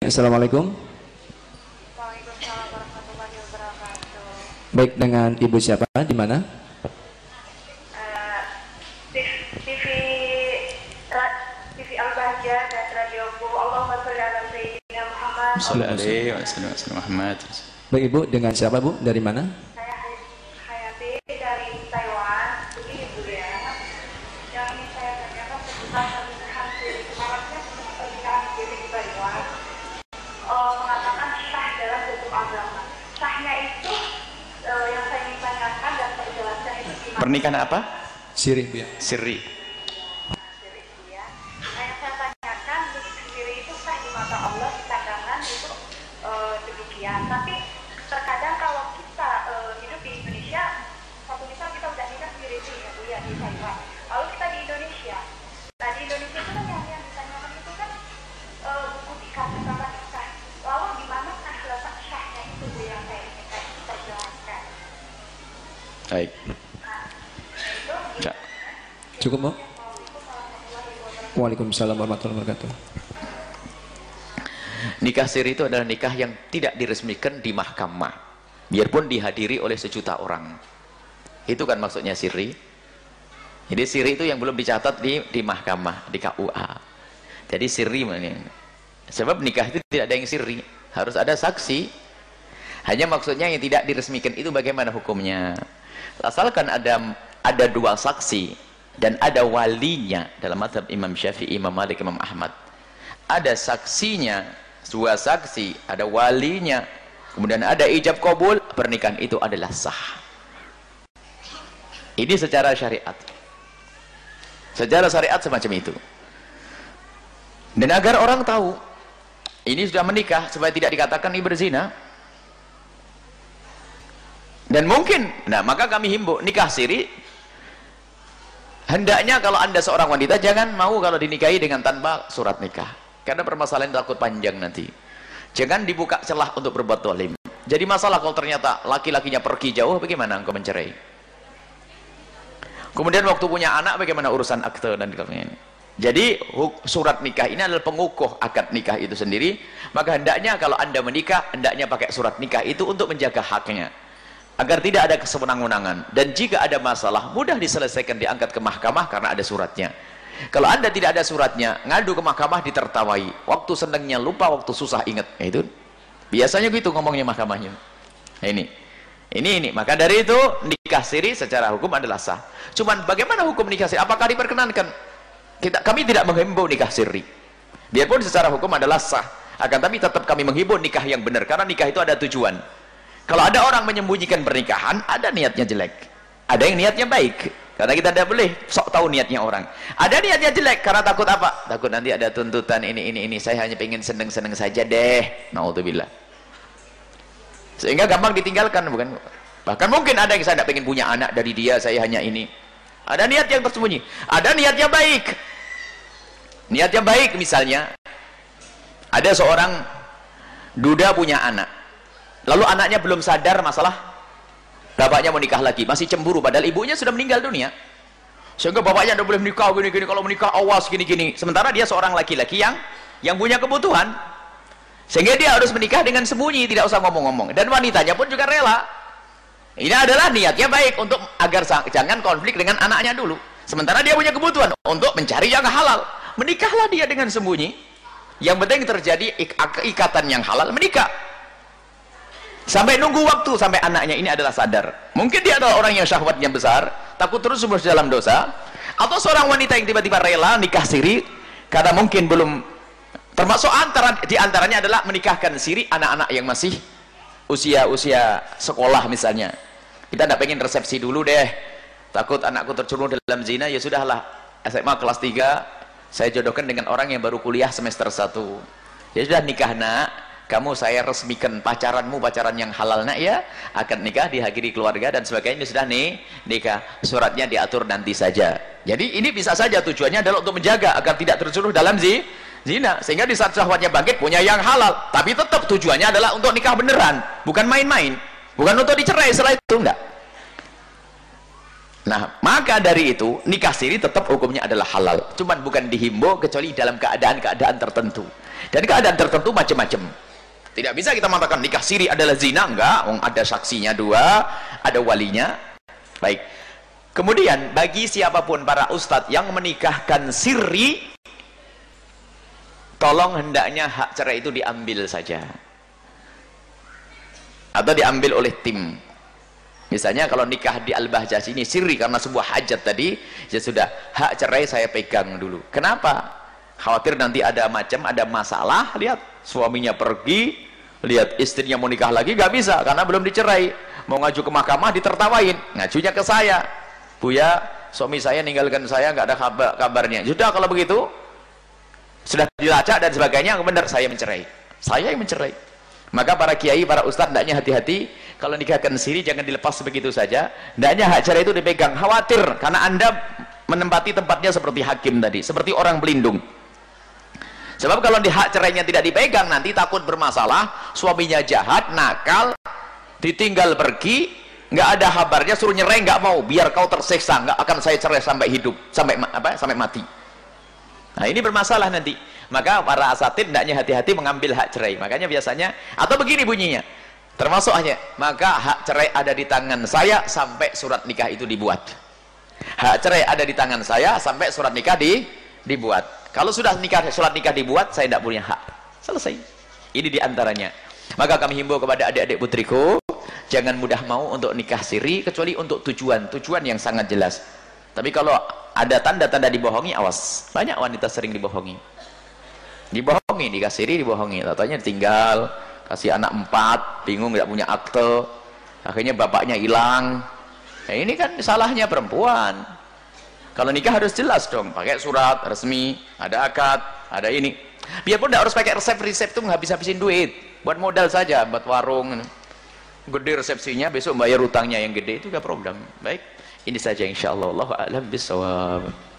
Assalamualaikum. Waalaikumsalam warahmatullahi wabarakatuh. Baik dengan Ibu siapa? Di mana? Eh, TV Ra- TV Al Bahja dan radioku Allahumma sholli ala sayyidina Muhammad. Sallallahu alaihi wasallam Muhammad. Baik Ibu dengan siapa Bu? Dari mana? Saya Hay- Hayati dari Taiwan. Begini Bu ya. Yang ingin saya tanyakan seputar pernikahan siri kemarinnya di pandangan itu demikian. Tapi terkadang kalau kita hidup di Indonesia, satu misal kita udah nikah sendiri sih ya Bu ya di Taiwan. Lalu kita di Indonesia. Nah di Indonesia itu kan yang, yang ditanyakan itu kan eh, buku dikatakan sah. Lalu di mana kan letak sahnya itu Bu yang saya ingin saya perjelaskan. Baik. Cukup Bu? Waalaikumsalam warahmatullahi wabarakatuh. Nikah siri itu adalah nikah yang tidak diresmikan di mahkamah. Biarpun dihadiri oleh sejuta orang. Itu kan maksudnya siri. Jadi siri itu yang belum dicatat di di mahkamah, di KUA. Jadi siri ini. Sebab nikah itu tidak ada yang siri, harus ada saksi. Hanya maksudnya yang tidak diresmikan itu bagaimana hukumnya? Asalkan ada ada dua saksi dan ada walinya dalam madhab Imam Syafi'i, Imam Malik, Imam Ahmad. Ada saksinya, dua saksi, ada walinya, kemudian ada ijab kabul, pernikahan itu adalah sah. Ini secara syariat. Secara syariat semacam itu. Dan agar orang tahu ini sudah menikah supaya tidak dikatakan ini berzina. Dan mungkin, nah maka kami himbau nikah siri hendaknya kalau anda seorang wanita jangan mau kalau dinikahi dengan tanpa surat nikah. Karena permasalahan takut panjang nanti. Jangan dibuka celah untuk berbuat dolim. Jadi masalah kalau ternyata laki-lakinya pergi jauh, bagaimana engkau mencerai? Kemudian waktu punya anak, bagaimana urusan akte dan sebagainya. Jadi surat nikah ini adalah pengukuh akad nikah itu sendiri. Maka hendaknya kalau anda menikah, hendaknya pakai surat nikah itu untuk menjaga haknya. Agar tidak ada kesewenang-wenangan. Dan jika ada masalah, mudah diselesaikan diangkat ke mahkamah karena ada suratnya. Kalau anda tidak ada suratnya, ngadu ke mahkamah ditertawai. Waktu senangnya lupa, waktu susah ingat. Ya, itu biasanya gitu ngomongnya mahkamahnya. Nah, ini. Ini ini. Maka dari itu nikah siri secara hukum adalah sah. Cuman bagaimana hukum nikah siri? Apakah diperkenankan? Kita kami tidak menghimbau nikah siri. Biarpun secara hukum adalah sah. Akan tapi tetap kami menghimbau nikah yang benar karena nikah itu ada tujuan. Kalau ada orang menyembunyikan pernikahan, ada niatnya jelek. Ada yang niatnya baik. Karena kita tidak boleh sok tahu niatnya orang. Ada niatnya jelek karena takut apa? Takut nanti ada tuntutan ini ini ini. Saya hanya pengen seneng-seneng saja deh. Nauzubillah. Sehingga gampang ditinggalkan bukan? Bahkan mungkin ada yang saya tidak pengen punya anak dari dia, saya hanya ini. Ada niat yang tersembunyi. Ada niatnya baik. Niatnya baik misalnya. Ada seorang duda punya anak. Lalu anaknya belum sadar masalah bapaknya mau nikah lagi, masih cemburu padahal ibunya sudah meninggal dunia. Sehingga bapaknya tidak boleh menikah gini-gini, kalau menikah awas gini-gini. Sementara dia seorang laki-laki yang yang punya kebutuhan. Sehingga dia harus menikah dengan sembunyi, tidak usah ngomong-ngomong. Dan wanitanya pun juga rela. Ini adalah niatnya baik untuk agar jangan konflik dengan anaknya dulu. Sementara dia punya kebutuhan untuk mencari yang halal. Menikahlah dia dengan sembunyi. Yang penting terjadi ik- ikatan yang halal, menikah. Sampai nunggu waktu sampai anaknya ini adalah sadar. Mungkin dia adalah orang yang syahwatnya besar, takut terus subur dalam dosa. Atau seorang wanita yang tiba-tiba rela nikah siri karena mungkin belum termasuk antara di antaranya adalah menikahkan siri anak-anak yang masih usia-usia sekolah misalnya. Kita tidak pengen resepsi dulu deh. Takut anakku tercurung dalam zina, ya sudahlah. SMA kelas 3 saya jodohkan dengan orang yang baru kuliah semester 1. Ya sudah nikah nak, kamu saya resmikan pacaranmu pacaran yang halal nak ya? Akan nikah dihadiri keluarga dan sebagainya sudah nih nikah. Suratnya diatur nanti saja. Jadi ini bisa saja tujuannya adalah untuk menjaga agar tidak terjeruh dalam zi, zina. Sehingga di saat syahwatnya bangkit punya yang halal. Tapi tetap tujuannya adalah untuk nikah beneran bukan main-main. Bukan untuk dicerai setelah itu enggak. Nah, maka dari itu nikah siri tetap hukumnya adalah halal. Cuman bukan dihimbau kecuali dalam keadaan-keadaan tertentu. Dan keadaan tertentu macam-macam. Tidak bisa kita mengatakan nikah siri adalah zina, enggak. Ada saksinya dua, ada walinya. Baik. Kemudian bagi siapa pun para ustadz yang menikahkan siri, tolong hendaknya hak cerai itu diambil saja. Atau diambil oleh tim Misalnya kalau nikah di Al-Bahjah ini siri karena sebuah hajat tadi, ya sudah hak cerai saya pegang dulu. Kenapa? Khawatir nanti ada macam, ada masalah, lihat suaminya pergi, lihat istrinya mau nikah lagi, gak bisa karena belum dicerai. Mau ngaju ke mahkamah ditertawain, ngajunya ke saya. Buya, suami saya ninggalkan saya, nggak ada kabar kabarnya. Sudah kalau begitu, sudah dilacak dan sebagainya, benar saya mencerai. Saya yang mencerai. Maka para kiai, para ustadz, hendaknya hati-hati kalau nikahkan siri jangan dilepas begitu saja hendaknya hak cerai itu dipegang khawatir karena anda menempati tempatnya seperti hakim tadi seperti orang pelindung sebab kalau di hak cerainya tidak dipegang nanti takut bermasalah suaminya jahat, nakal ditinggal pergi nggak ada kabarnya suruh nyerai nggak mau biar kau tersiksa nggak akan saya cerai sampai hidup sampai apa sampai mati. Nah ini bermasalah nanti. Maka para asatid hendaknya hati-hati mengambil hak cerai. Makanya biasanya atau begini bunyinya termasuk hanya maka hak cerai ada di tangan saya sampai surat nikah itu dibuat. Hak cerai ada di tangan saya sampai surat nikah di dibuat kalau sudah nikah surat nikah dibuat saya tidak punya hak. Selesai. Ini di antaranya maka kami himbau kepada adik-adik putriku jangan mudah mau untuk nikah siri kecuali untuk tujuan. Tujuan yang sangat jelas. Tapi kalau ada tanda-tanda dibohongi awas. Banyak wanita sering dibohongi. Dibohongi nikah siri dibohongi. Katanya ditinggal kasih anak empat bingung tidak punya akte. Akhirnya bapaknya hilang. Nah, ini kan salahnya perempuan kalau nikah harus jelas dong pakai surat resmi ada akad ada ini. Biarpun tidak harus pakai resep-resep itu habis-habisin duit. Buat modal saja buat warung. Gede resepsinya besok bayar utangnya yang gede itu gak problem. Baik ini saja insya Allah. Allah alam bisawab